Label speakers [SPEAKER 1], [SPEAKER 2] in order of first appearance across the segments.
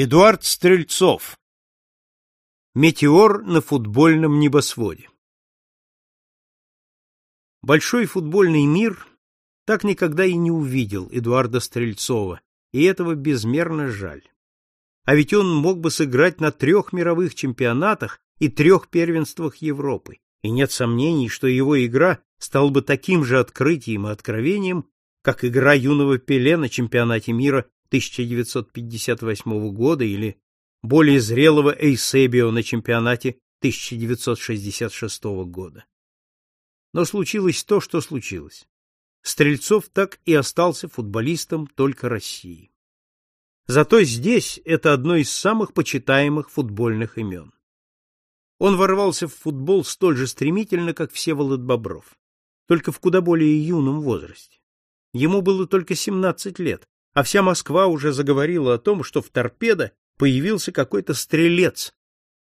[SPEAKER 1] Эдуард Стрельцов. Метеор на футбольном небосводе. Большой футбольный мир так никогда и не увидел Эдуарда Стрельцова, и этого безмерно жаль. А ведь он мог бы сыграть на трех мировых чемпионатах и трех первенствах Европы, и нет сомнений, что его игра стала бы таким же открытием и откровением, как игра юного Пеле на чемпионате мира 1958 года или более зрелого Эйсебио на чемпионате 1966 года. Но случилось то, что случилось. Стрельцов так и остался футболистом только России. Зато здесь это одно из самых почитаемых футбольных имен. Он ворвался в футбол столь же стремительно, как Всеволод Бобров, только в куда более юном возрасте. Ему было только 17 лет, а вся Москва уже заговорила о том, что в торпедо появился какой-то стрелец,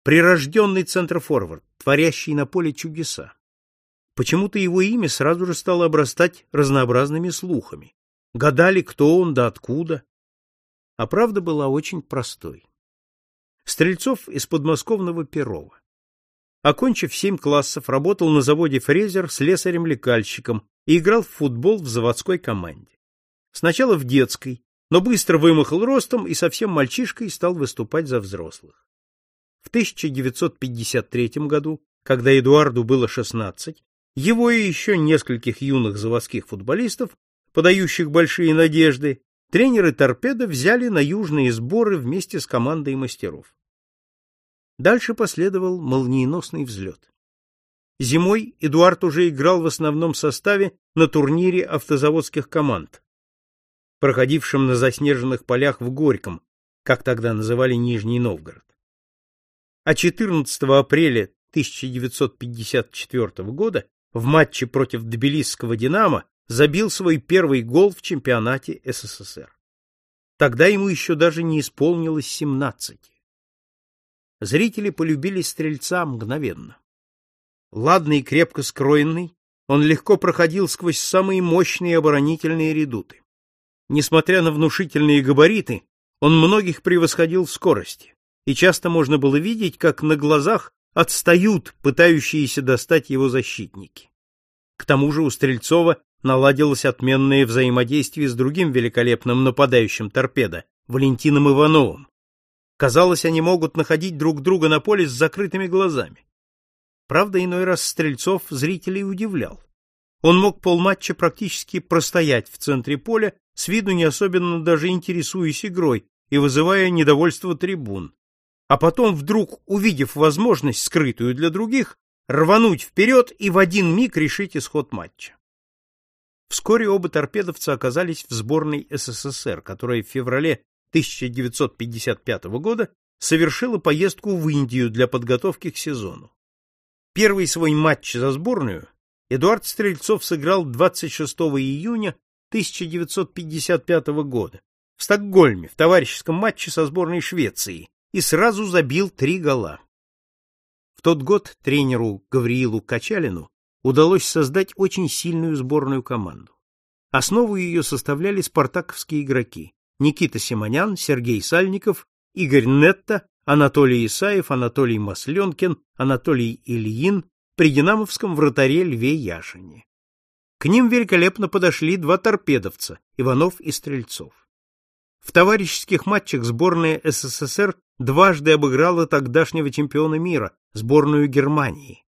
[SPEAKER 1] прирожденный центрофорвард, творящий на поле чудеса. Почему-то его имя сразу же стало обрастать разнообразными слухами. Гадали, кто он да откуда. А правда была очень простой. Стрельцов из подмосковного Перова. Окончив семь классов, работал на заводе «Фрезер» слесарем-лекальщиком и играл в футбол в заводской команде. Сначала в детской, но быстро вымахал ростом и совсем мальчишкой стал выступать за взрослых. В 1953 году, когда Эдуарду было 16, его и еще нескольких юных заводских футболистов, подающих большие надежды, тренеры «Торпедо» взяли на южные сборы вместе с командой мастеров. Дальше последовал молниеносный взлет. Зимой Эдуард уже играл в основном составе на турнире автозаводских команд, проходившем на заснеженных полях в Горьком, как тогда называли Нижний Новгород. А 14 апреля 1954 года в матче против Тбилисского «Динамо» забил свой первый гол в чемпионате СССР. Тогда ему еще даже не исполнилось 17. Зрители полюбили стрельца мгновенно. Ладный и крепко скроенный, он легко проходил сквозь самые мощные оборонительные редуты. Несмотря на внушительные габариты, он многих превосходил в скорости, и часто можно было видеть, как на глазах отстают пытающиеся достать его защитники. К тому же у Стрельцова наладилось отменное взаимодействие с другим великолепным нападающим торпеда, Валентином Ивановым. Казалось, они могут находить друг друга на поле с закрытыми глазами. Правда, иной раз Стрельцов зрителей удивлял. Он мог полматча практически простоять в центре поля, с виду не особенно даже интересуясь игрой и вызывая недовольство трибун. А потом, вдруг увидев возможность, скрытую для других, рвануть вперед и в один миг решить исход матча. Вскоре оба торпедовца оказались в сборной СССР, которая в феврале 1955 года совершила поездку в Индию для подготовки к сезону. Первый свой матч за сборную Эдуард Стрельцов сыграл 26 июня 1955 года в Стокгольме в товарищеском матче со сборной Швеции и сразу забил три гола. В тот год тренеру Гавриилу Качалину удалось создать очень сильную сборную команду. Основу ее составляли спартаковские игроки Никита Симонян, Сергей Сальников, Игорь Нетта, Анатолий Исаев, Анатолий Масленкин, Анатолий Ильин, при динамовском вратаре Льве Яшине. К ним великолепно подошли два торпедовца, Иванов и Стрельцов. В товарищеских матчах сборная СССР дважды обыграла тогдашнего чемпиона мира, сборную Германии.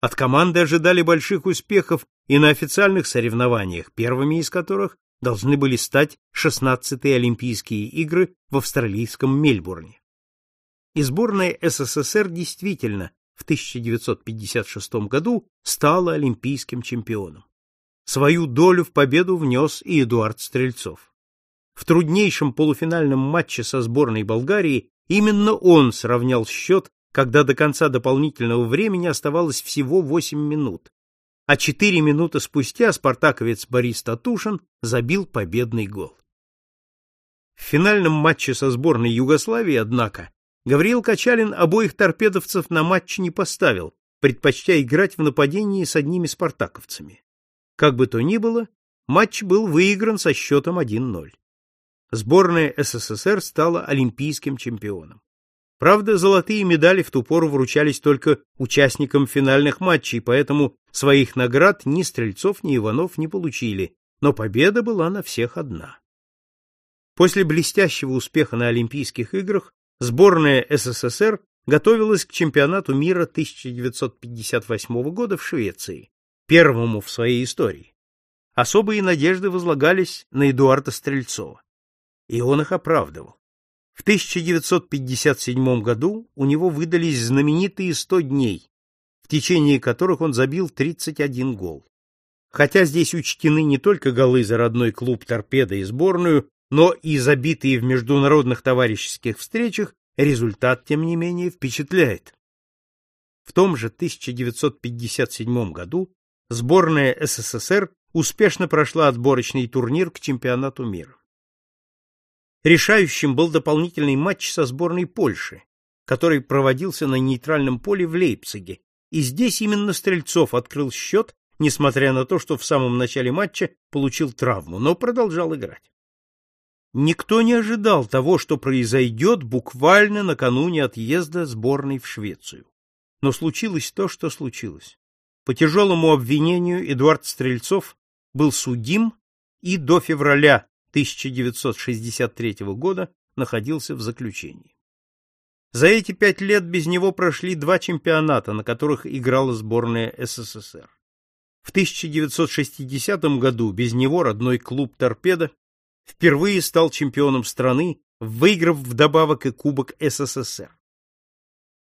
[SPEAKER 1] От команды ожидали больших успехов и на официальных соревнованиях, первыми из которых должны были стать 16-е Олимпийские игры в австралийском Мельбурне. И сборная СССР действительно в 1956 году стала олимпийским чемпионом. Свою долю в победу внес и Эдуард Стрельцов. В труднейшем полуфинальном матче со сборной Болгарии именно он сравнял счет, когда до конца дополнительного времени оставалось всего 8 минут, а 4 минуты спустя спартаковец Борис Татушин забил победный гол. В финальном матче со сборной Югославии, однако, Гавриил Качалин обоих торпедовцев на матч не поставил, предпочтя играть в нападении с одними спартаковцами. Как бы то ни было, матч был выигран со счетом 1-0. сборная СССР стала олимпийским чемпионом. Правда, золотые медали в ту пору вручались только участникам финальных матчей, поэтому своих наград ни Стрельцов, ни Иванов не получили, но победа была на всех одна. После блестящего успеха на Олимпийских играх сборная СССР готовилась к чемпионату мира 1958 года в Швеции, первому в своей истории. Особые надежды возлагались на Эдуарда Стрельцова, и он их оправдывал. В 1957 году у него выдались знаменитые 100 дней, в течение которых он забил 31 гол. Хотя здесь учтены не только голы за родной клуб «Торпедо» и сборную, но и забитые в международных товарищеских встречах, результат, тем не менее, впечатляет. В том же 1957 году сборная СССР успешно прошла отборочный турнир к чемпионату мира. Решающим был дополнительный матч со сборной Польши, который проводился на нейтральном поле в Лейпциге, и здесь именно Стрельцов открыл счет, несмотря на то, что в самом начале матча получил травму, но продолжал играть. Никто не ожидал того, что произойдет буквально накануне отъезда сборной в Швецию. Но случилось то, что случилось. По тяжелому обвинению Эдуард Стрельцов был судим и до февраля 1963 года находился в заключении. За эти пять лет без него прошли два чемпионата, на которых играла сборная СССР. В 1960 году без него родной клуб «Торпедо» впервые стал чемпионом страны, выиграв вдобавок и Кубок СССР.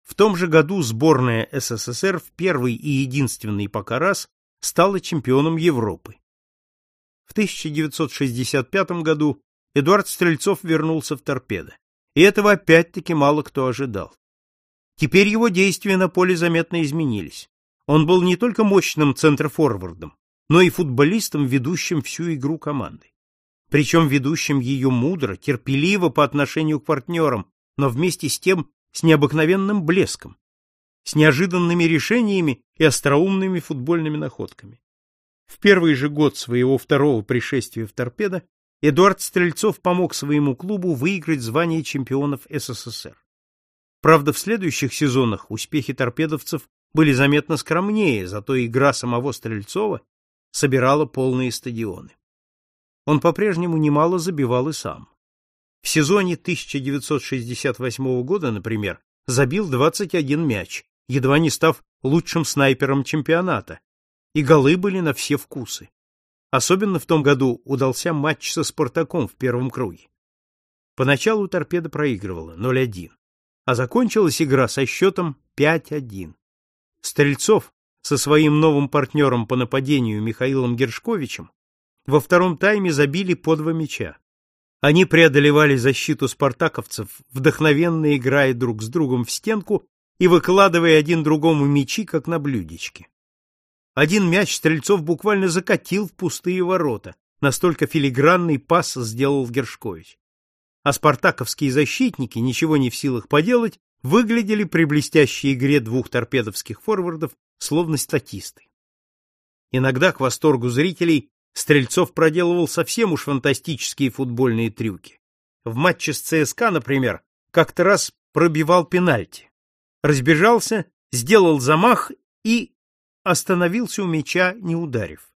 [SPEAKER 1] В том же году сборная СССР в первый и единственный пока раз стала чемпионом Европы. В 1965 году Эдуард Стрельцов вернулся в торпедо. И этого опять-таки мало кто ожидал. Теперь его действия на поле заметно изменились. Он был не только мощным центрфорвардом, но и футболистом, ведущим всю игру команды. Причем ведущим ее мудро, терпеливо по отношению к партнерам, но вместе с тем с необыкновенным блеском, с неожиданными решениями и остроумными футбольными находками. В первый же год своего второго пришествия в торпедо Эдуард Стрельцов помог своему клубу выиграть звание чемпионов СССР. Правда, в следующих сезонах успехи торпедовцев были заметно скромнее, зато игра самого Стрельцова собирала полные стадионы. Он по-прежнему немало забивал и сам. В сезоне 1968 года, например, забил 21 мяч, едва не став лучшим снайпером чемпионата, и голы были на все вкусы. Особенно в том году удался матч со Спартаком в первом круге. Поначалу торпеда проигрывала 0-1, а закончилась игра со счетом 5-1. Стрельцов со своим новым партнером по нападению Михаилом Гершковичем во втором тайме забили по два мяча. Они преодолевали защиту спартаковцев, вдохновенно играя друг с другом в стенку и выкладывая один другому мячи, как на блюдечке. Один мяч Стрельцов буквально закатил в пустые ворота. Настолько филигранный пас сделал Гершкович. А спартаковские защитники, ничего не в силах поделать, выглядели при блестящей игре двух торпедовских форвардов словно статисты. Иногда к восторгу зрителей Стрельцов проделывал совсем уж фантастические футбольные трюки. В матче с ЦСКА, например, как-то раз пробивал пенальти. Разбежался, сделал замах и остановился у мяча, не ударив.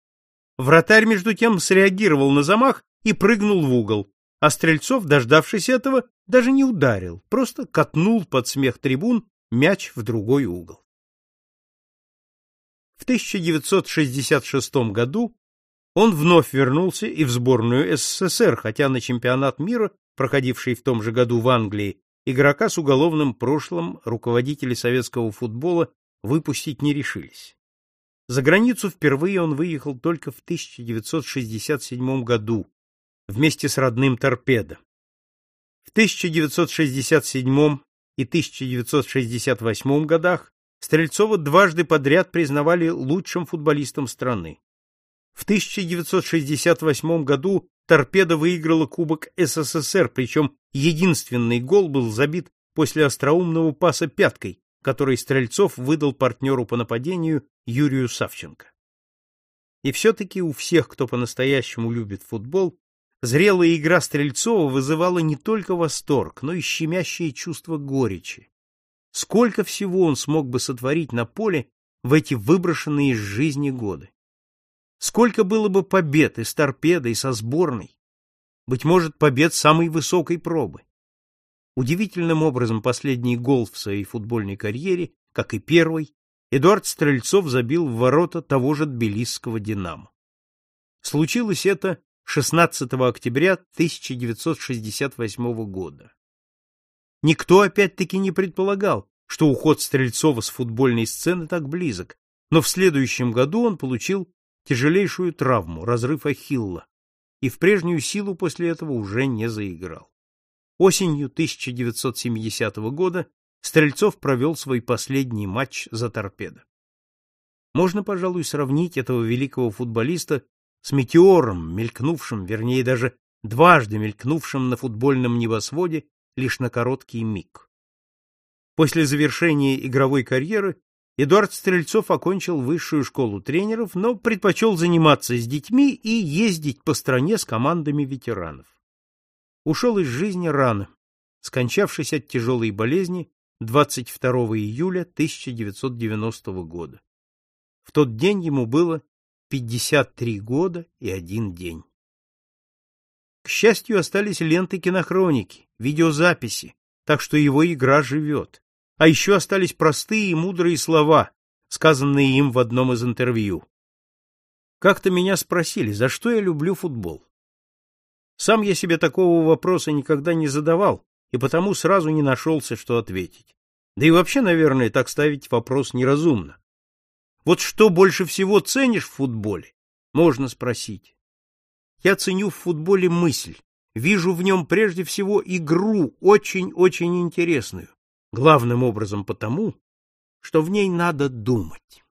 [SPEAKER 1] Вратарь, между тем, среагировал на замах и прыгнул в угол, а Стрельцов, дождавшись этого, даже не ударил, просто катнул под смех трибун мяч в другой угол. В 1966 году он вновь вернулся и в сборную СССР, хотя на чемпионат мира, проходивший в том же году в Англии, игрока с уголовным прошлым руководители советского футбола выпустить не решились. За границу впервые он выехал только в 1967 году вместе с родным торпедо. В 1967 и 1968 годах Стрельцова дважды подряд признавали лучшим футболистом страны. В 1968 году торпедо выиграла Кубок СССР, причем единственный гол был забит после остроумного паса пяткой, который Стрельцов выдал партнеру по нападению Юрию Савченко. И все-таки у всех, кто по-настоящему любит футбол, Зрелая игра Стрельцова вызывала не только восторг, но и щемящее чувство горечи. Сколько всего он смог бы сотворить на поле в эти выброшенные из жизни годы. Сколько было бы побед и с торпедой, и со сборной. Быть может, побед самой высокой пробы. Удивительным образом последний гол в своей футбольной карьере, как и первый, Эдуард Стрельцов забил в ворота того же тбилисского «Динамо». Случилось это 16 октября 1968 года. Никто опять-таки не предполагал, что уход Стрельцова с футбольной сцены так близок, но в следующем году он получил тяжелейшую травму, разрыв ахилла, и в прежнюю силу после этого уже не заиграл. Осенью 1970 года Стрельцов провел свой последний матч за торпедо. Можно, пожалуй, сравнить этого великого футболиста с метеором, мелькнувшим, вернее, даже дважды мелькнувшим на футбольном небосводе лишь на короткий миг. После завершения игровой карьеры Эдуард Стрельцов окончил высшую школу тренеров, но предпочел заниматься с детьми и ездить по стране с командами ветеранов. Ушел из жизни рано, скончавшись от тяжелой болезни 22 июля 1990 года. В тот день ему было 53 года и один день. К счастью, остались ленты кинохроники, видеозаписи, так что его игра живет. А еще остались простые и мудрые слова, сказанные им в одном из интервью. Как-то меня спросили, за что я люблю футбол. Сам я себе такого вопроса никогда не задавал, и потому сразу не нашелся, что ответить. Да и вообще, наверное, так ставить вопрос неразумно. Вот что больше всего ценишь в футболе? Можно спросить. Я ценю в футболе мысль, вижу в нем прежде всего игру, очень-очень интересную, главным образом потому, что в ней надо думать.